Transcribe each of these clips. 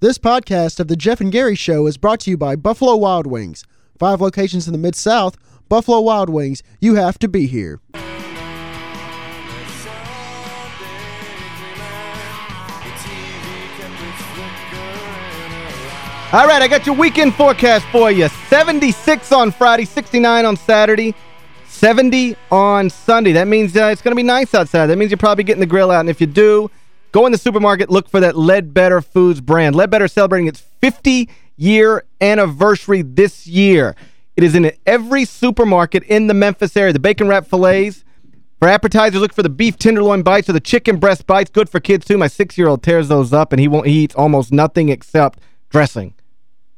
This podcast of The Geoff and Gary Show is brought to you by Buffalo Wild Wings. Five locations in the Mid-South, Buffalo Wild Wings, you have to be here. All right, I got your weekend forecast for you. 76 on Friday, 69 on Saturday, 70 on Sunday. That means uh, it's going to be nice outside. That means you're probably getting the grill out. And if you do, go in the supermarket, look for that Leadbetter Foods brand. Leadbetter celebrating its 50-year anniversary this year. It is in every supermarket in the Memphis area. The bacon wrap fillets. For appetizers, look for the beef tenderloin bites or the chicken breast bites. Good for kids, too. My six-year-old tears those up, and he won't he eats almost nothing except dressing.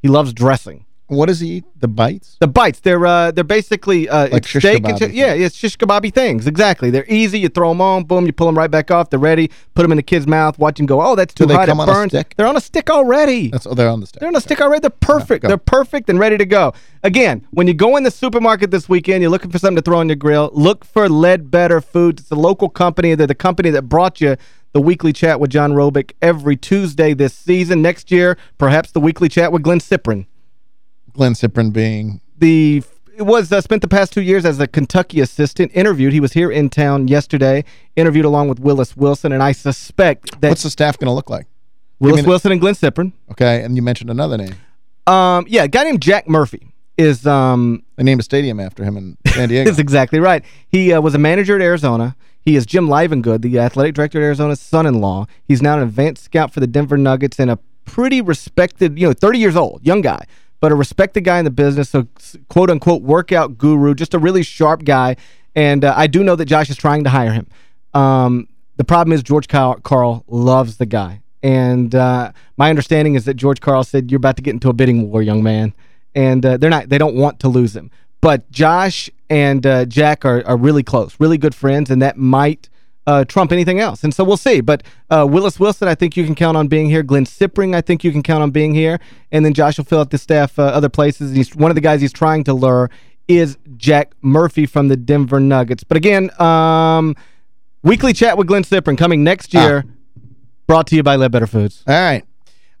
He loves dressing. What does he eat? The bites? The bites. They're uh, they're basically uh, like steak shish and kebab yeah, it's shish kebabby things. Exactly. They're easy. You throw them on, boom, you pull them right back off. They're ready. Put them in the kid's mouth. Watch him go. Oh, that's too Do hot. it on a burns. stick? They're on a stick already. That's oh, they're on the stick. They're on a stick already. They're perfect. They're perfect and ready to go. Again, when you go in the supermarket this weekend, you're looking for something to throw on your grill, look for Leadbetter Foods. It's a local company. They're the company that brought you the weekly chat with John Robic every Tuesday this season. Next year, perhaps the weekly chat with Glynn Cyprien. Glynn Cyprien being the it was uh, spent the past two years as a Kentucky assistant, interviewed. He was here in town yesterday, interviewed along with Willis Wilson, and I suspect that What's the staff going to look like? Willis mean- Wilson and Glynn Cyprien. Okay, and you mentioned another name. Um, yeah, a guy named Jack Murphy is um They named a stadium after him in San Diego. That's exactly right. He uh, was a manager at Arizona. He is Jim Livengood, the athletic director at Arizona's son-in-law. He's now an advanced scout for the Denver Nuggets and a pretty respected, you know, 30 years old, young guy, but a respected guy in the business, so quote-unquote workout guru, just a really sharp guy. And uh, I do know that Josh is trying to hire him. Um, the problem is George Karl, Karl loves the guy. And uh, my understanding is that George Karl said, you're about to get into a bidding war, young man. And uh, they're not they don't want to lose him. But Josh and uh, Jack are, are really close, really good friends, and that might uh, trump anything else. And so we'll see. But uh, Willis Wilson, I think you can count on being here. Glynn Cyprien, I think you can count on being here. And then Josh will fill out the staff uh, other places. And He's One of the guys he's trying to lure is Jack Murphy from the Denver Nuggets. But again, um, weekly chat with Glynn Cyprien coming next year, brought to you by Leadbetter Foods. All right.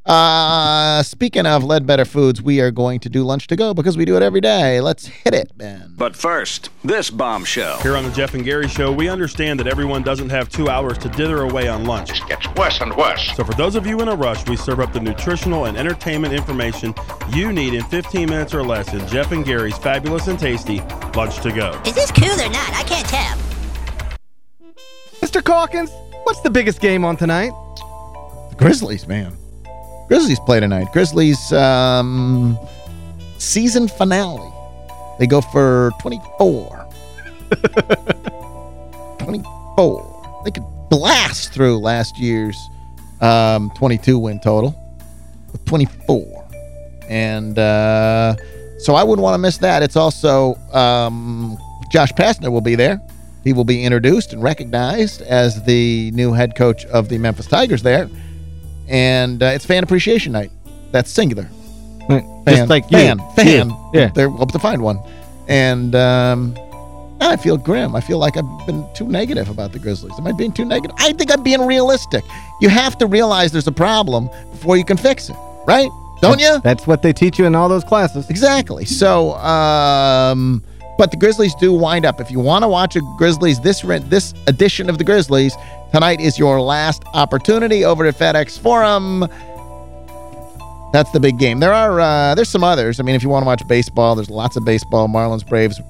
Uh, speaking of Leadbetter Foods, we are going to do Lunch to Go because we do it every day. Let's hit it, Ben. But first, this bombshell. Here on the Geoff and Gary Show, we understand that everyone doesn't have two hours to dither away on lunch. It gets worse and worse. So for those of you in a rush, we serve up the nutritional and entertainment information you need in 15 minutes or less in Geoff and Gary's fabulous and tasty Lunch to Go. Is this cool or not? I can't tell. Mr. Calkins, what's the biggest game on tonight? The Grizzlies, man. Grizzlies play tonight. Grizzlies um, season finale. They go for 24. 24. They could blast through last year's um, 22 win total with 24. And uh, so I wouldn't want to miss that. It's also um, Josh Pastner will be there. He will be introduced and recognized as the new head coach of the Memphis Tigers there. And uh, it's fan appreciation night. That's singular. Fan, Just like you. fan, fan. Yeah. They're up to find one. And um, I feel grim. I feel like I've been too negative about the Grizzlies. Am I being too negative? I think I'm being realistic. You have to realize there's a problem before you can fix it, right? Don't you? That's what they teach you in all those classes. Exactly. So, um, but the Grizzlies do wind up. If you want to watch a Grizzlies, this rent, this edition of the Grizzlies, tonight is your last opportunity over at FedEx Forum. That's the big game. There are, uh, there's some others. I mean, if you want to watch baseball, there's lots of baseball. Marlins, Braves,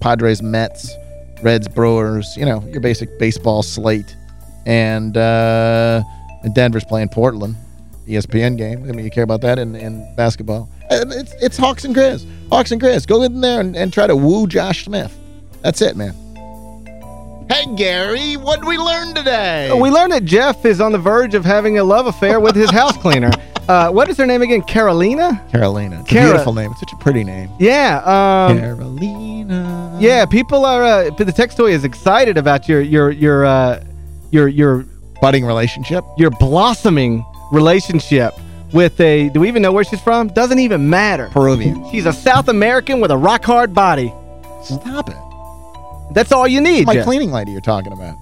Padres, Mets, Reds, Brewers, you know, your basic baseball slate. And, uh, Denver's playing Portland. ESPN game. I mean, you care about that in, in basketball. It's, it's Hawks and Grizz. Hawks and Grizz. Go in there and, and try to woo Josh Smith. That's it, man. Hey, Gary, what did we learn today? We learned that Geoff is on the verge of having a love affair with his house cleaner. Uh, what is her name again? Carolina? Carolina. It's Cara- a beautiful name. It's such a pretty name. Yeah. Um, Carolina. yeah, people are, uh, the text toy is excited about your, your, your, uh, your, your, Budding relationship. your blossoming relationship with a, do we even know where she's from? Doesn't even matter. Peruvian. She's a South American with a rock-hard body. Stop it. That's all you need, My Geoff. cleaning lady you're talking about.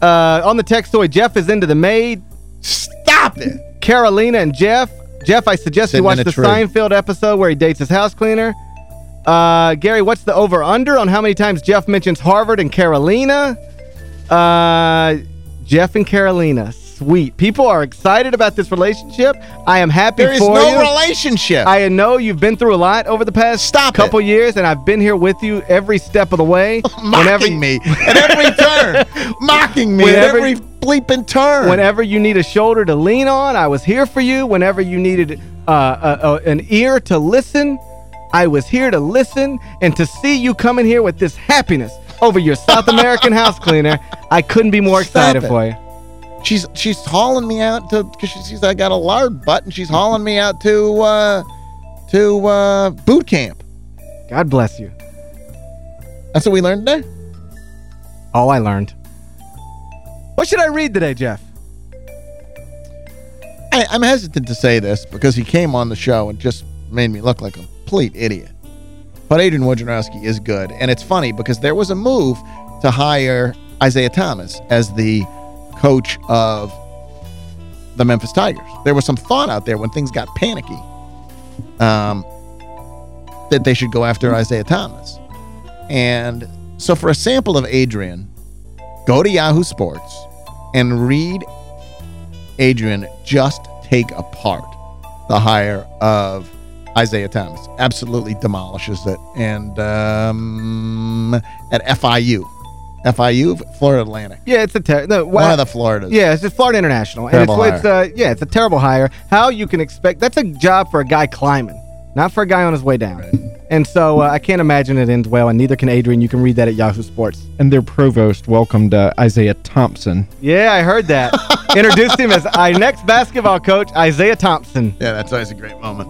Uh, on the text toy, Geoff is into the maid. Stop it. Carolina and Geoff. Geoff, I suggest Sitting you watch the tree. Seinfeld episode where he dates his house cleaner. Uh, Gary, what's the over-under on how many times Geoff mentions Harvard and Carolina? Uh, Geoff and Carolina. Sweet. People are excited about this relationship. I am happy There is for no you. relationship. I know you've been through a lot over the past Stop couple years, and I've been here with you every step of the way. mocking me at every turn. mocking me Whenever- at every bleeping turn. Whenever you need a shoulder to lean on, I was here for you. Whenever you needed uh, a, a, an ear to listen, I was here to listen. And to see you coming here with this happiness over your South American house cleaner, I couldn't be more excited for you. She's she's hauling me out to because she sees I got a lard butt and she's hauling me out to uh, to uh, boot camp. God bless you. That's what we learned today. All I learned. What should I read today, Geoff? I, I'm hesitant to say this because he came on the show and just made me look like a complete idiot. But Adrian Wojnarowski is good, and it's funny because there was a move to hire Isaiah Thomas as the coach of the Memphis Tigers. There was some thought out there when things got panicky um, that they should go after Isaiah Thomas. And so for a sample of Adrian, go to Yahoo Sports and read Adrian just take apart the hire of Isaiah Thomas. Absolutely demolishes it. And um, at FIU. FIU, Florida Atlantic. Yeah, it's a ter no, One of the Floridas. Yeah, it's just Florida International. Terrible and it's, it's uh yeah, it's a terrible hire. How you can expect that's a job for a guy climbing, not for a guy on his way down. And so uh, I can't imagine it ends well, and neither can Adrian. You can read that at Yahoo Sports. And their provost welcomed uh, Isaiah Thompson. Yeah, I heard that. Introduced him as our next basketball coach, Isaiah Thompson. Yeah, that's always a great moment.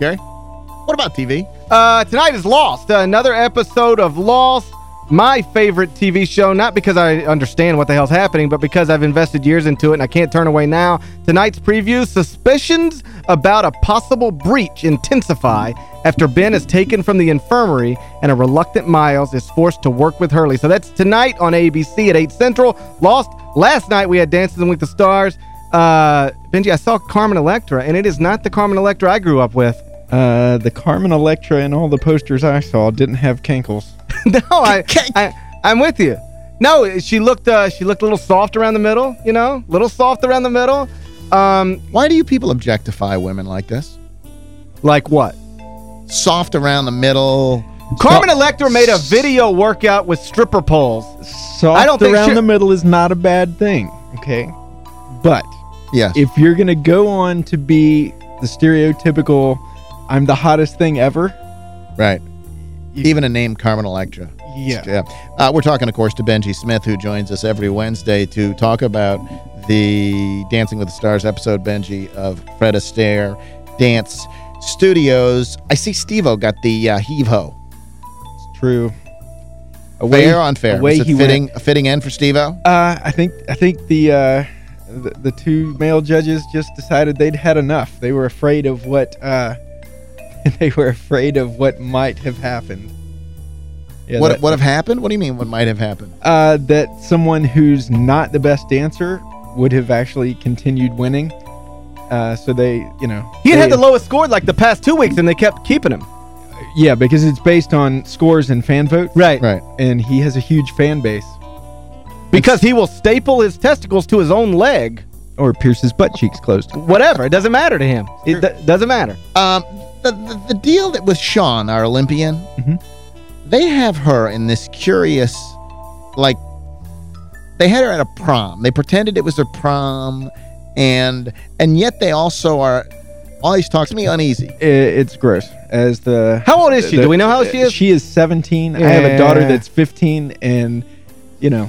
Gary, what about TV? Uh, tonight is Lost, another episode of Lost. My favorite TV show, not because I understand what the hell's happening, but because I've invested years into it and I can't turn away now. Tonight's preview, suspicions about a possible breach intensify after Ben is taken from the infirmary and a reluctant Miles is forced to work with Hurley. So that's tonight on ABC at 8 Central. Lost. Last night we had Dances with the Stars. Uh, Benji, I saw Carmen Electra, and it is not the Carmen Electra I grew up with. Uh, the Carmen Electra and all the posters I saw didn't have cankles. no, I, I, I'm with you. No, she looked uh, she looked a little soft around the middle, you know? A little soft around the middle. Um, Why do you people objectify women like this? like what? Soft around the middle. Carmen Electra made a video workout with stripper poles. Soft I don't think around the middle is not a bad thing, okay? But Yes. if you're going to go on to be the stereotypical, I'm the hottest thing ever, right. Even a name, Carmen Electra. yeah. Yeah. Uh, we're talking, of course, to Benji Smith, who joins us every Wednesday to talk about the Dancing with the Stars episode, Benji, of Fred Astaire Dance Studios. I see Steve-O got the uh, heave-ho. It's true. Away- Fair or unfair? away he fitting, went. a fitting end for Steve-O? Uh, I think I think the, uh, the the two male judges just decided they'd had enough. They were afraid of what uh, they were afraid of what might have happened. Yeah, what that- what have happened? What do you mean what might have happened? uh, that someone who's not the best dancer would have actually continued winning. Uh, so they, you know, He had they- had the lowest score like the past two weeks, and they kept keeping him. yeah, because it's based on scores and fan votes, Right. Right. and he has a huge fan base, Because he will staple his testicles to his own leg. Or pierce his butt cheeks closed. Whatever. It doesn't matter to him. It do- doesn't matter. Um, the, the, the deal that with Shawn, our Olympian, Mhm. they have her in this curious, like, they had her at a prom. They pretended it was their prom, and and yet they also are, always talks to me uneasy. It's gross. As the How old is she? the- Do we know how she is? She is 17. I have a daughter that's 15, and you know,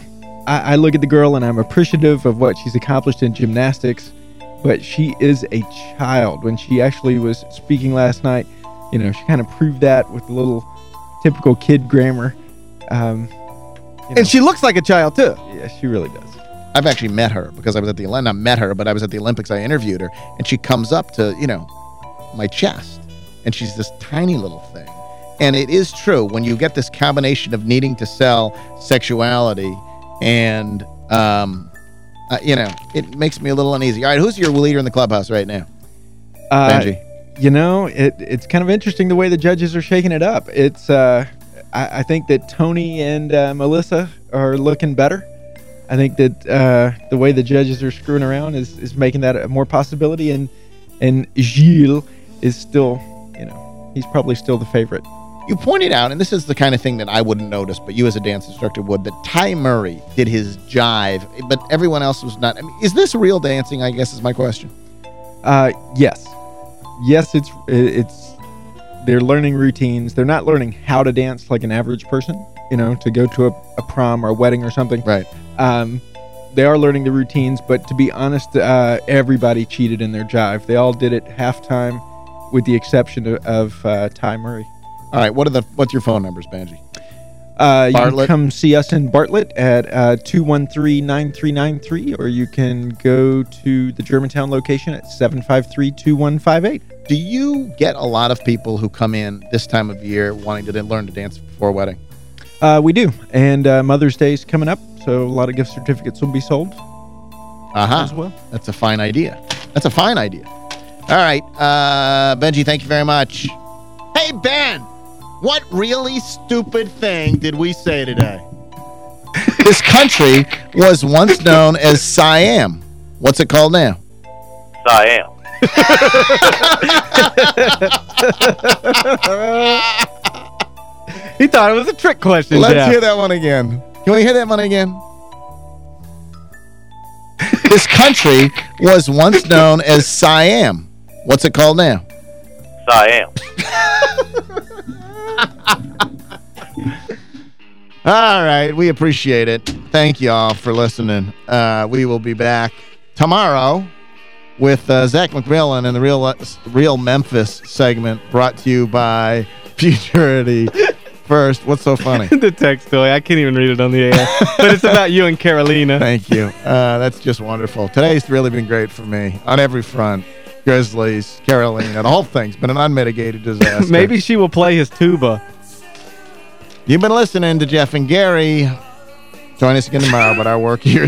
I, I look at the girl and I'm appreciative of what she's accomplished in gymnastics, but she is a child. When she actually was speaking last night, you know, she kind of proved that with a little typical kid grammar. Um, you know, And she looks like a child, too. yeah, she really does. I've actually met her because I was at the Olympics. Not met her, but I was at the Olympics. I interviewed her, and she comes up to you know my chest, and she's this tiny little thing. And it is true when you get this combination of needing to sell sexuality and um, uh, you know, it makes me a little uneasy. All right, who's your leader in the clubhouse right now? Uh, Benji. You know, it, it's kind of interesting the way the judges are shaking it up. It's uh, I, I think that Tony and uh, Melissa are looking better. I think that uh, the way the judges are screwing around is, is making that a more possibility. And and Gilles is still, you know, he's probably still the favorite. You pointed out, and this is the kind of thing that I wouldn't notice, but you as a dance instructor would, that Ty Murray did his jive, but everyone else was not. I mean, is this real dancing, I guess is my question. Uh, yes, yes, it's it's they're learning routines. They're not learning how to dance like an average person, you know, to go to a, a prom or a wedding or something. Right. Um, they are learning the routines, but to be honest, uh, everybody cheated in their jive. They all did it halftime, with the exception of, of uh, Ty Murray. All right, what are the what's your phone numbers, Benji? Uh, you can come see us in Bartlett at uh, 213-9393, or you can go to the Germantown location at 753-2158. Do you get a lot of people who come in this time of year wanting to learn to dance before a wedding? Uh, we do, and uh, Mother's Day is coming up, so a lot of gift certificates will be sold Uh-huh. as well. That's a fine idea. That's a fine idea. All right, uh, Benji, thank you very much. Hey, Ben, what really stupid thing did we say today? this country was once known as Siam. What's it called now? Siam. He thought it was a trick question, Let's Geoff. hear that one again. Can we hear that one again? this country was once known as Siam. What's it called now? Siam. All right, we appreciate it. Thank you all for listening. Uh, we will be back tomorrow with uh, Zach McMillan and the Real Real Memphis segment brought to you by Futurity. First, what's so funny? the text story. I can't even read it on the air. but it's about you and Carolina. Thank you. Uh, that's just wonderful. Today's really been great for me on every front. Grizzlies, Carolina, the whole thing's been an unmitigated disaster. Maybe she will play his tuba. You've been listening to Geoff and Gary. Join us again tomorrow, but our work here